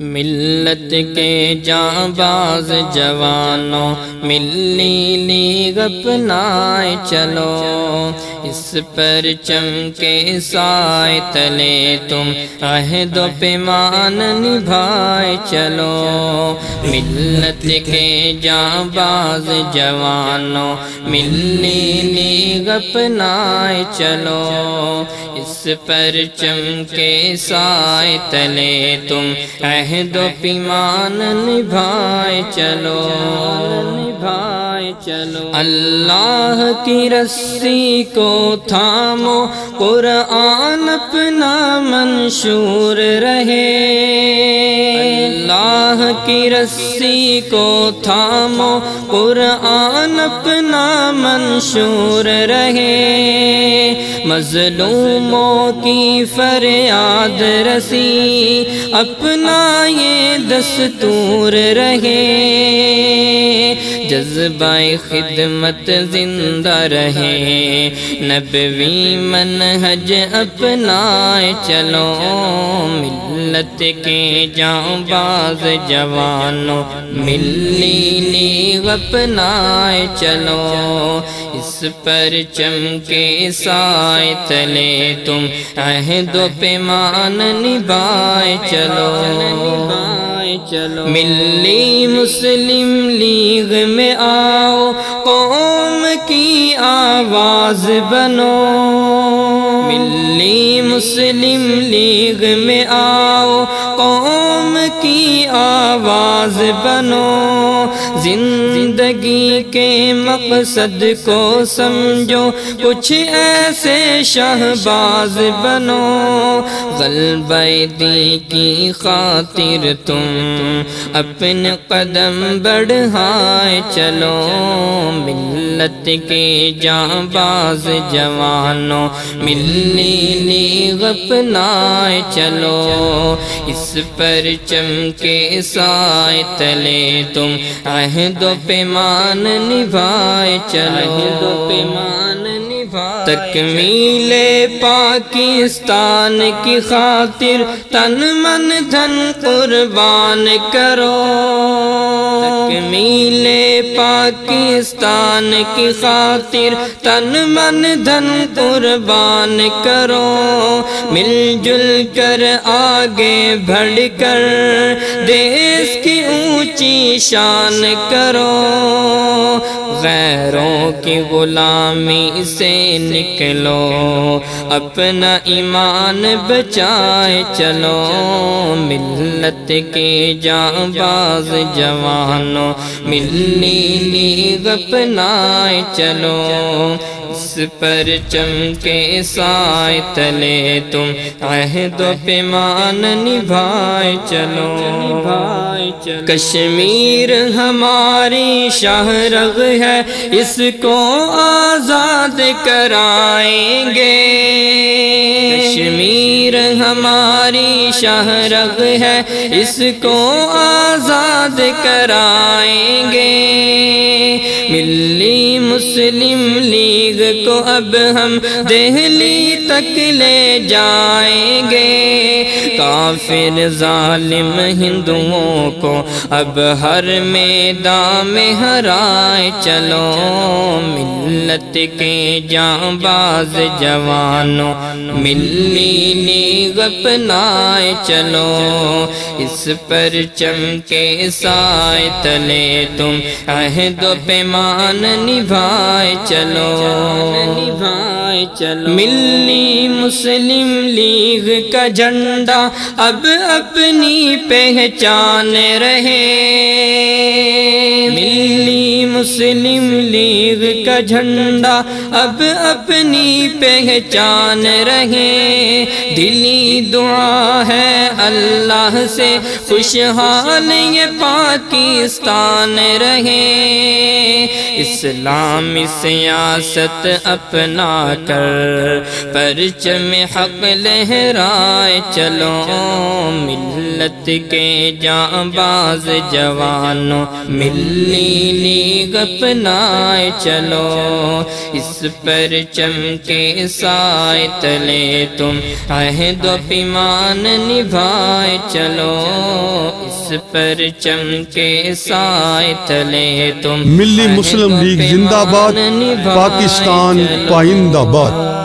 ملت کے جاں باز جوانوں ملی لیگ اپنائے چلو۔ اس پر چمکے سائے تلے تم عہد و پیمان نبھائے چلو۔ ملت کے جاں باز جوانوں، ملی لیگ اپنائے چلو۔ اس پر چمکے سائے تلے تم عہد و پیمان نبھائے چلو۔ نبھائے چلو۔ اللہ کی رسی کو تھامو، قرآن اپنا منشور رہے۔ اللہ کی رسی کو تھامو، قرآن اپنا منشور رہے۔ مظلوموں کی فریاد رسی، اپنا یہ دستور رہے۔ جذبہ خدمت زندہ رہے۔ نبوی منہج اپنا چلو ملت کے جاں باز جوانوں، ملی لی اپنا چلو اس پر چمکے سائے، تلے تم عہد و پیمان نبھائے، چلو۔ چلو۔ ملی مسلم لیگ میں آؤ، قوم کی آواز بنو۔ ملی مسلم لیگ میں آؤ، قوم کی آواز بنو۔ زندگی کے مقصد کو سمجھو، کچھ ایسے شہباز بنو غلبہ دی کی خاطر تم اپنے قدم بڑھائے چلو، ملت کے جاں باز جوانوں ملی لی غپنائے چلو، اس پر چمکے سائے تلے تم عہد و پیمان نبھائے چلو۔ دو پیمان تکمیل پاکستان کی خاطر تن من دھن قربان کرو۔ تکمیل پاکستان کی خاطر تن من دھن قربان کرو۔ مل جل کر آگے بڑھ کر دیس کی اونچی شان کرو۔ غیروں کی غلامی سے نکلو۔ اپنا ایمان بچائے چلو۔ ملت کے جاں باز چلو، ملی لی اپنائے چلو۔ اس پر چمکے سائے تلے تم، عہد و پیمان نبھائے چلو۔ کشمیر ہماری شاہ رغ ہے، اس کو آزاد کرائیں گے۔ کشمیر ہماری شاہ رغ ہے، اس کو آزاد کرائیں گے۔ ملی مسلم لیگ کو اب ہم دہلی تک لے جائیں گے۔ کافر ظالم ہندوؤں کو۔ اب ہر میدان میں ہرائے چلو۔ ملت کے جاں باز جوانوں۔ ملی لیگ اپنائے چلو۔ اس پر چمکے سائے تلے تم۔ عہد و پیمان نبھائے چلو۔ لائے چلو۔ ملی مسلم لیگ کا جھنڈا اب اپنی پہچان رہے۔ ملی مسلم لیگ کا جھنڈا اب اپنی پہچان رہے۔ دلی دعا ہے اللہ سے، خوشحال یہ پاکستان رہے۔ اسلامی سیاست اپنا کر پرچم حق لہرائے۔ چلو ملت کے جاں باز جوانوں، ملی لی گپنائے چلو اس پر چمکے سائے تلے تم عہد و پیمان نبھائے چلو۔ اس پر چمکے سائے تلے تم ملی مسلم لیگ زندہ باد پاکستان پائندہ باد